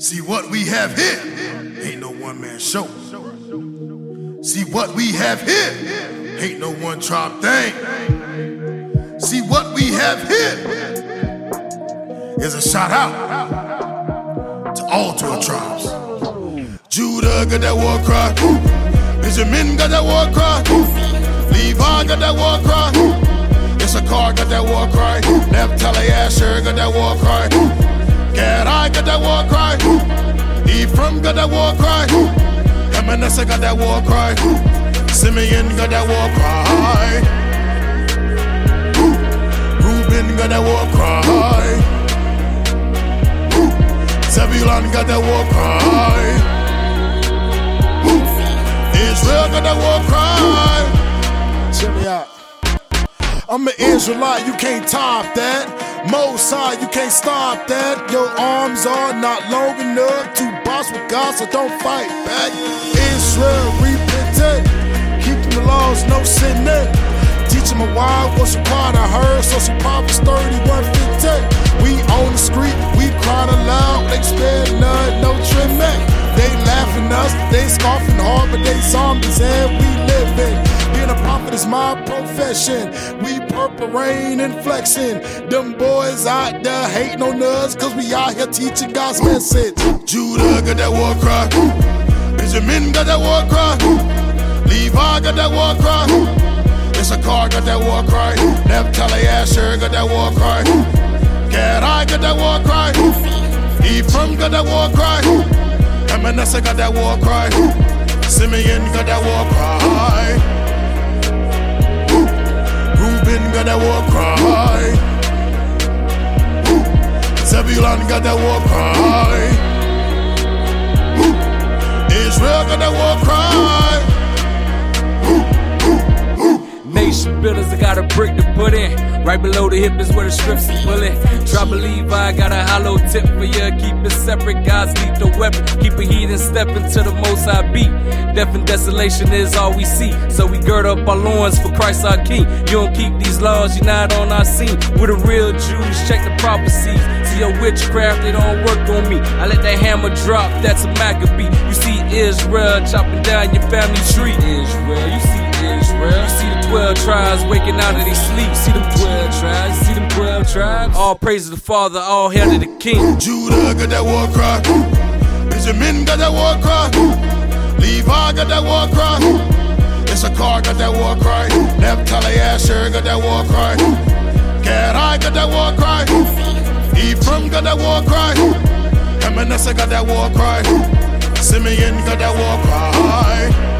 See what we have here ain't no one man show. See what we have here ain't no one tribe thing. See what we have here is a shout out to all 12 tribes. Judah got that war cry. Benjamin got that war cry. Levi got that war cry. Issachar got that war cry. Naphtali Asher got that war cry. I got that war cry. Ephraim got that war cry. Manasseh got that war cry. Simeon got that war cry. Reuben got that war cry. Zebulon got that war cry. Israel got that war cry. Check me out. I'm an Israelite, you can't top that. Mosai, you can't stop that. Your arms are not long enough to boss with God, so don't fight back. Israel, repentant. Keeping the laws, no sinning. Teach them a while, what's required, I heard. So some Proverbs 31 15. We on the street, we crying aloud. They spare none, no trimming. They laughing us, they scoffing hard, but they zombies and we living. Prophet is my profession. We purple rain and flexing. Them boys out there hating on us, cause we out here teaching God's message. Judah got that war cry. Benjamin got that war cry. Levi got that war cry. Issachar got that war cry. Naphtali Asher got that war cry. Gad I got that war cry. Ephraim got that war cry. Manasseh got that war cry. Simeon got that war cry. Got that war cry. Zebulon got that war cry. Israel got that war cry. Nation builders, I got a brick to put in. Right below the hip is where the strips are pulling. Drop a I got a hollow tip for you. Keep it separate, God's the weapon. Keep it heat and step into the most high beat. Death and desolation is all we see. So we gird up our loins for Christ our King. You don't keep these laws, you're not on our scene. We're the real Jews, check the prophecies. See your witchcraft, they don't work on me. I let that hammer drop, that's a Maccabee. You see Israel chopping down your family tree. Israel, you see 12 tribes waking out of their sleep. See them 12 tribes. See them 12 tribes. All praise to the Father, all hail to the King. Judah got that war cry. Benjamin got that war cry. Levi got that war cry. Issachar got that war cry. Naphtali Asher got that war cry. Gad I got that war cry. Ephraim got that war cry. And Manasseh got that war cry. Simeon got that war cry.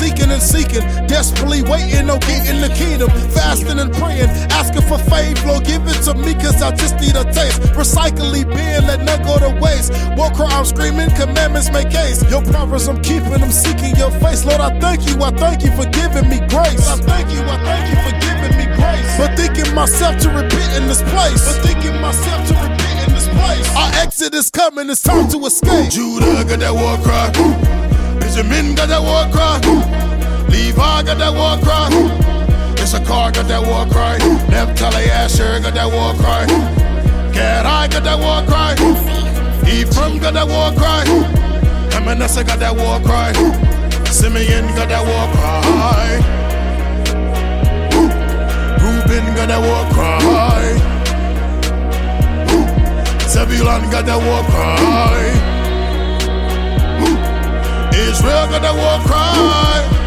Seeking and seeking, desperately waiting on getting the kingdom, fasting and praying, asking for faith, Lord, give it to me, cause I just need a taste. Recycling being, let none go to waste. War cry, I'm screaming, commandments make case. Your prophets, I'm keeping, I'm seeking your face. Lord, I thank you, I thank you for giving me grace. I thank you, I thank you for giving me grace. For thinking myself to repent in this place. For thinking myself to repent in this place. Our exit is coming, it's time to escape. Judah got that war cry. Benjamin got that war cry. Levi got that war cry. Issachar got that war cry. Naphtali Asher got that war cry. Gad I got that war cry. Ephraim got that war cry. Manasseh got that war cry. Simeon got that war cry. Reuben got that war cry. Zebulon got that war cry. That war cry.